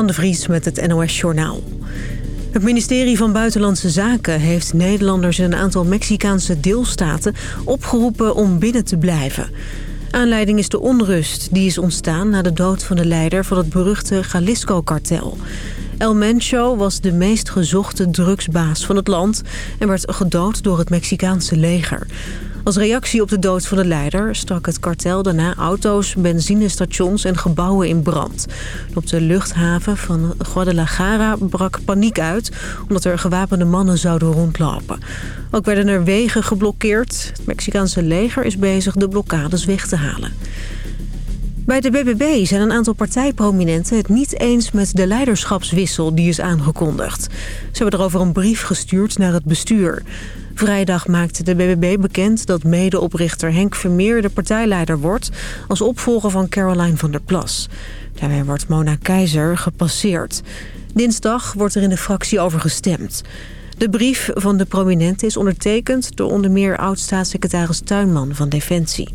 Suzanne de Vries met het NOS Journaal. Het ministerie van Buitenlandse Zaken heeft Nederlanders in een aantal Mexicaanse deelstaten opgeroepen om binnen te blijven. Aanleiding is de onrust die is ontstaan na de dood van de leider van het beruchte Jalisco-kartel. El Mencho was de meest gezochte drugsbaas van het land en werd gedood door het Mexicaanse leger. Als reactie op de dood van de leider stak het kartel daarna auto's, benzinestations en gebouwen in brand. Op de luchthaven van Guadalajara brak paniek uit omdat er gewapende mannen zouden rondlopen. Ook werden er wegen geblokkeerd. Het Mexicaanse leger is bezig de blokkades weg te halen. Bij de BBB zijn een aantal partijprominenten het niet eens met de leiderschapswissel die is aangekondigd. Ze hebben erover een brief gestuurd naar het bestuur. Vrijdag maakte de BBB bekend dat medeoprichter Henk Vermeer de partijleider wordt... als opvolger van Caroline van der Plas. Daarmee wordt Mona Keizer gepasseerd. Dinsdag wordt er in de fractie over gestemd. De brief van de prominente is ondertekend door onder meer oud-staatssecretaris Tuinman van Defensie.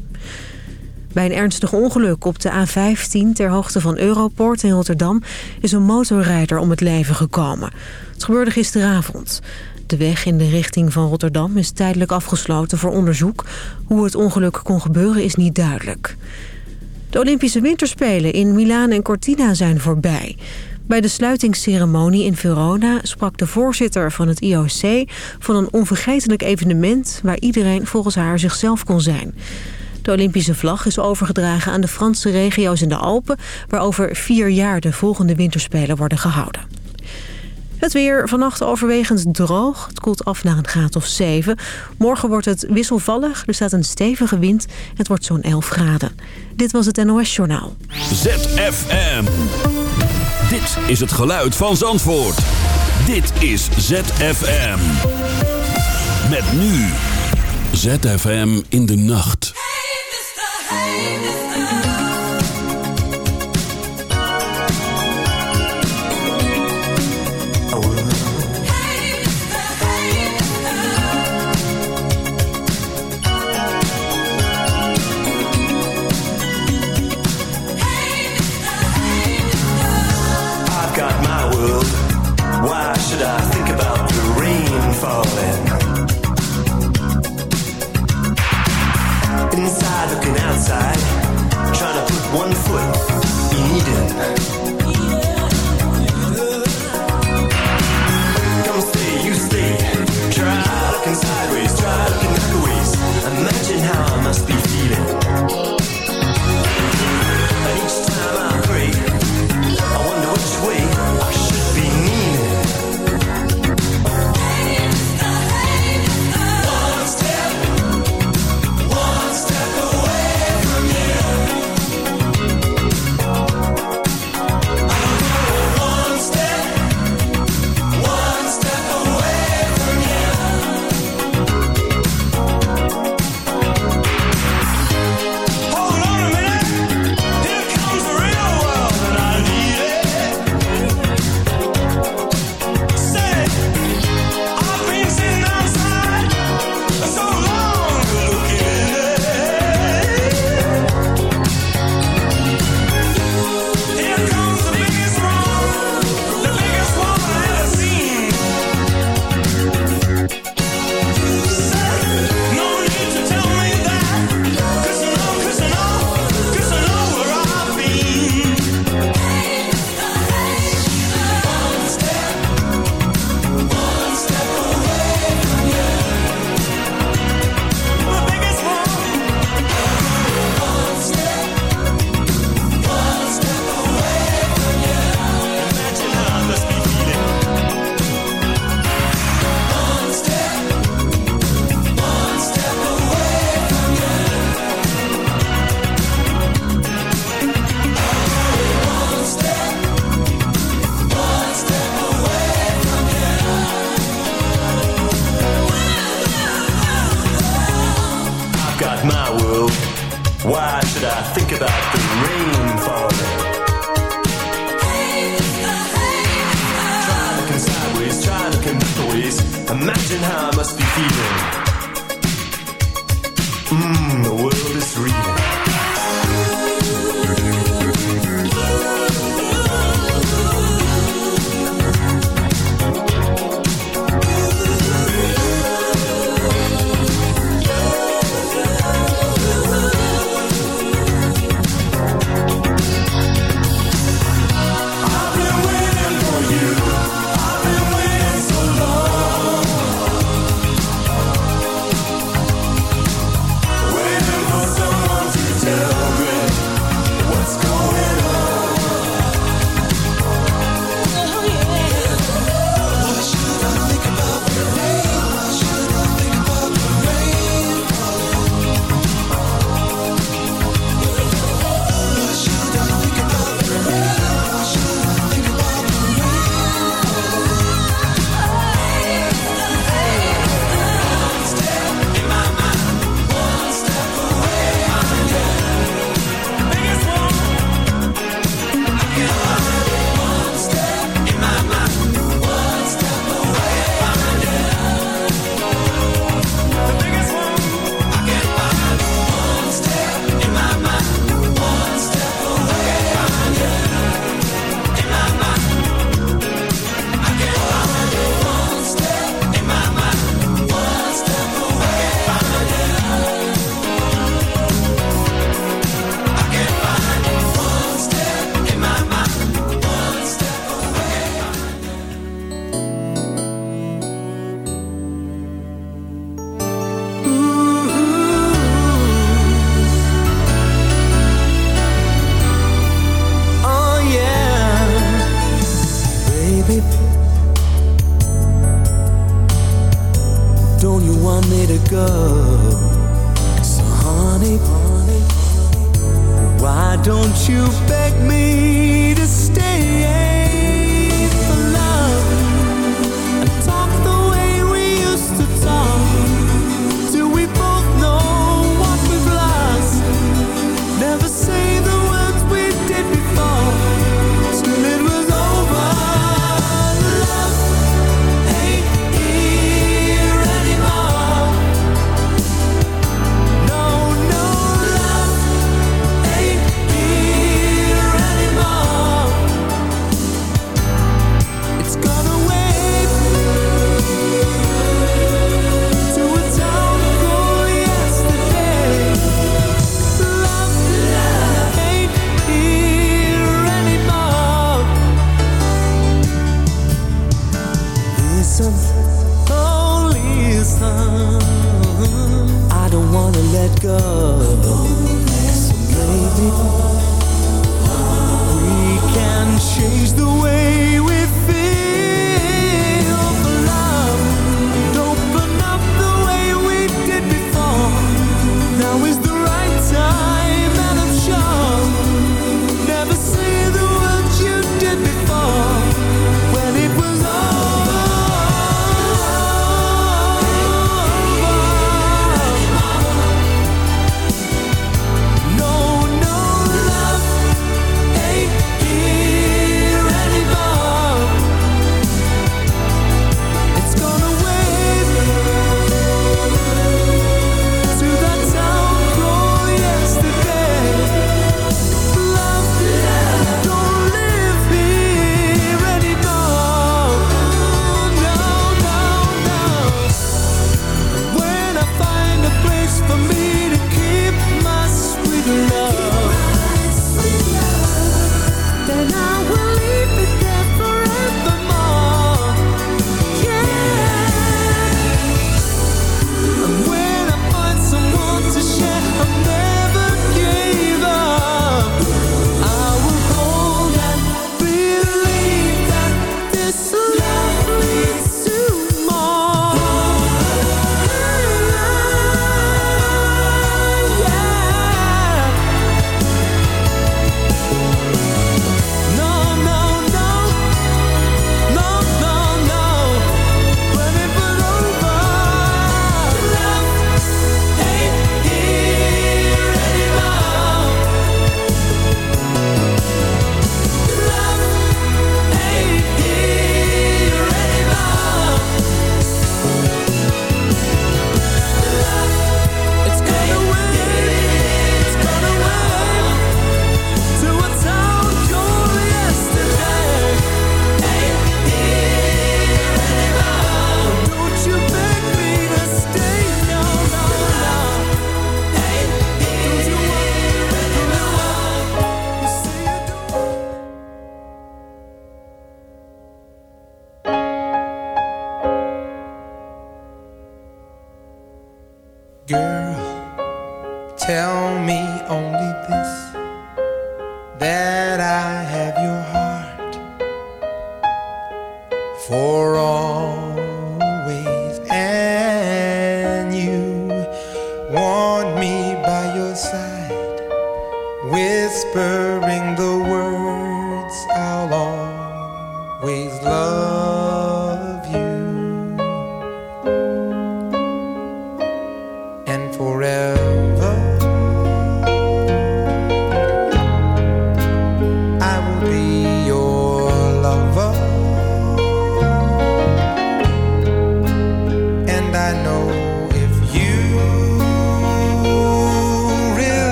Bij een ernstig ongeluk op de A15 ter hoogte van Europoort in Rotterdam... is een motorrijder om het leven gekomen. Het gebeurde gisteravond. De weg in de richting van Rotterdam is tijdelijk afgesloten voor onderzoek. Hoe het ongeluk kon gebeuren is niet duidelijk. De Olympische Winterspelen in Milaan en Cortina zijn voorbij. Bij de sluitingsceremonie in Verona sprak de voorzitter van het IOC... van een onvergetelijk evenement waar iedereen volgens haar zichzelf kon zijn. De Olympische vlag is overgedragen aan de Franse regio's in de Alpen... waar over vier jaar de volgende winterspelen worden gehouden. Het weer vannacht overwegend droog. Het koelt af naar een graad of 7. Morgen wordt het wisselvallig. Er staat een stevige wind. Het wordt zo'n 11 graden. Dit was het NOS Journaal. ZFM. Dit is het geluid van Zandvoort. Dit is ZFM. Met nu. ZFM in de nacht.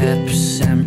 ZFM.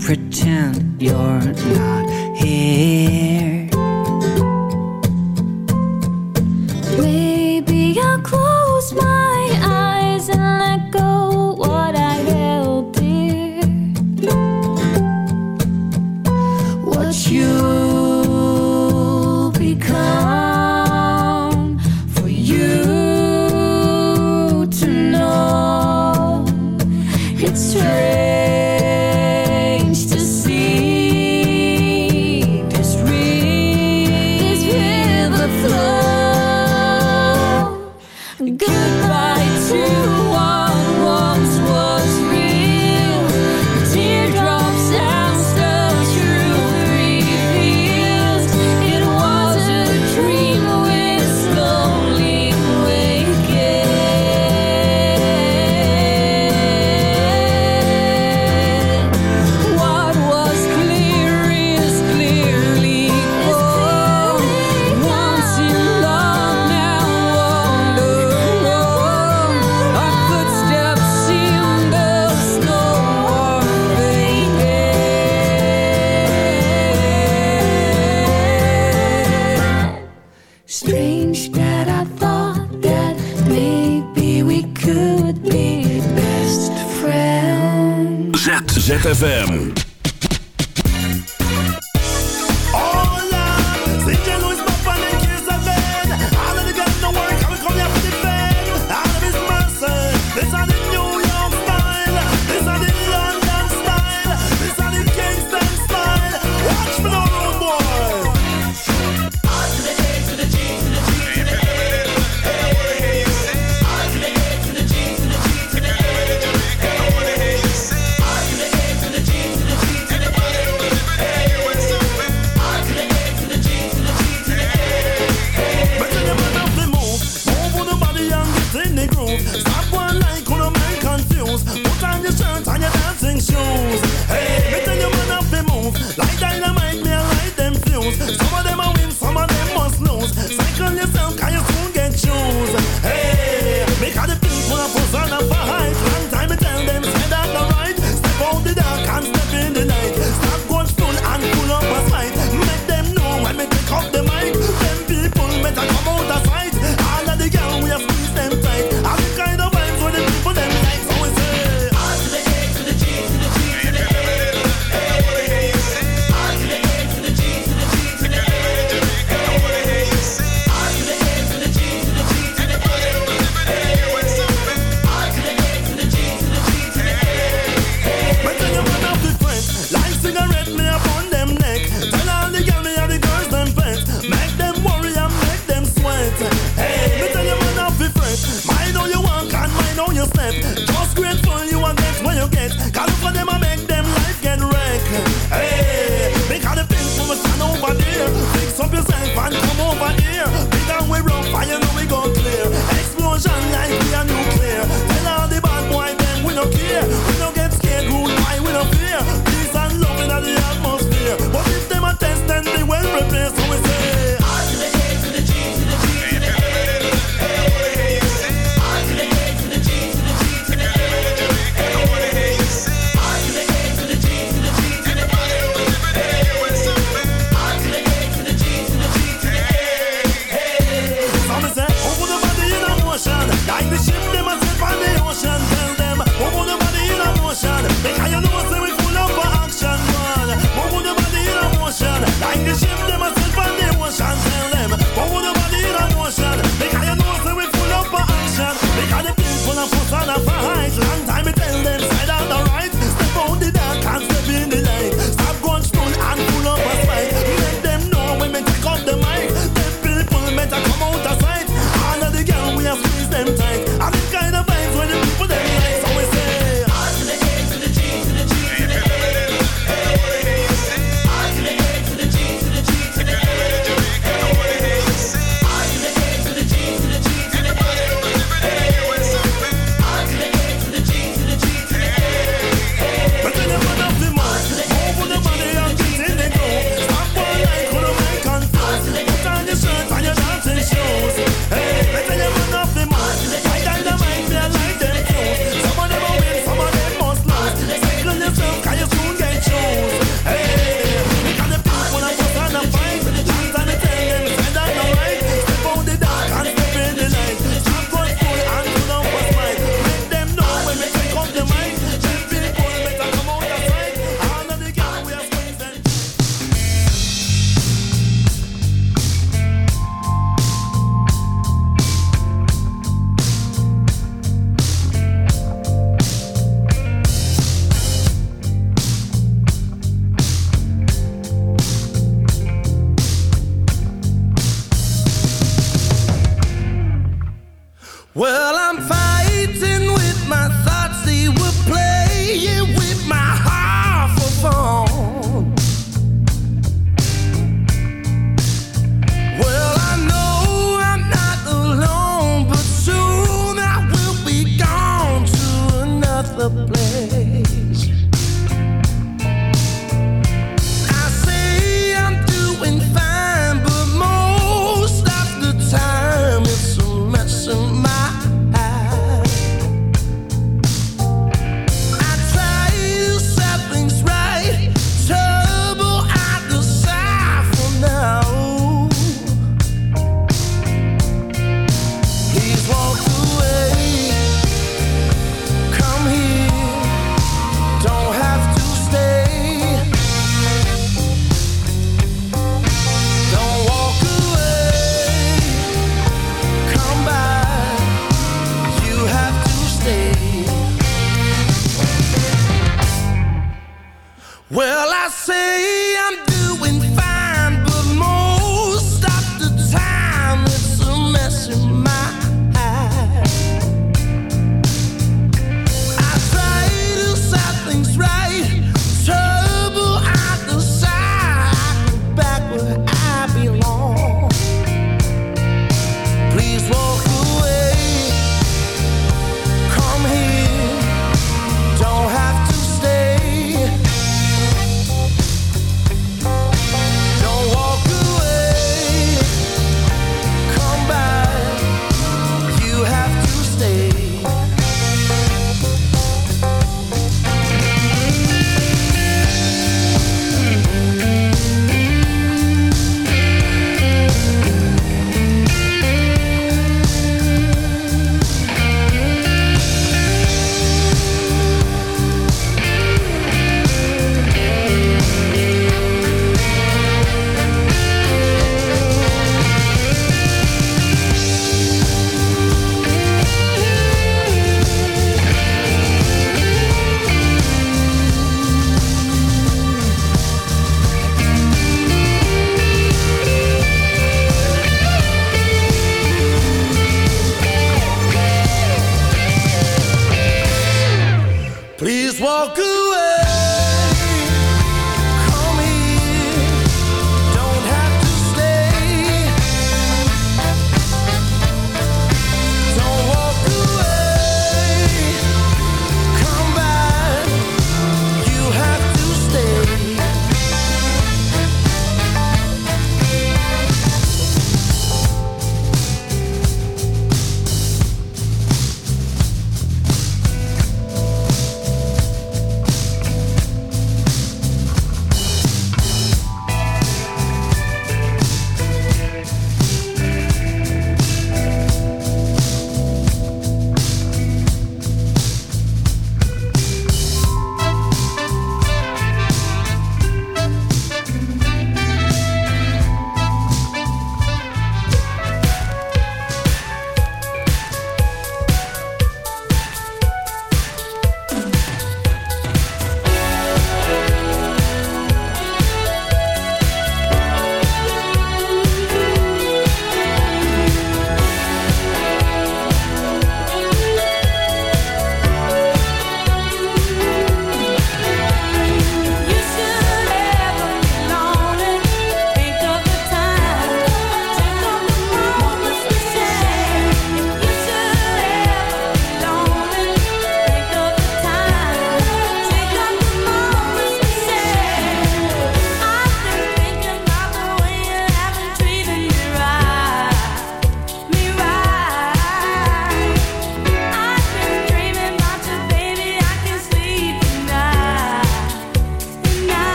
Well, I'm fighting with myself.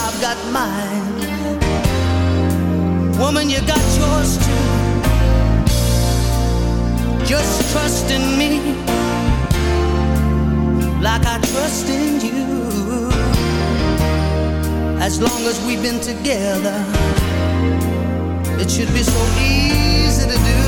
I've got mine. Woman, you got yours too. Just trust in me like I trust in you. As long as we've been together, it should be so easy to do.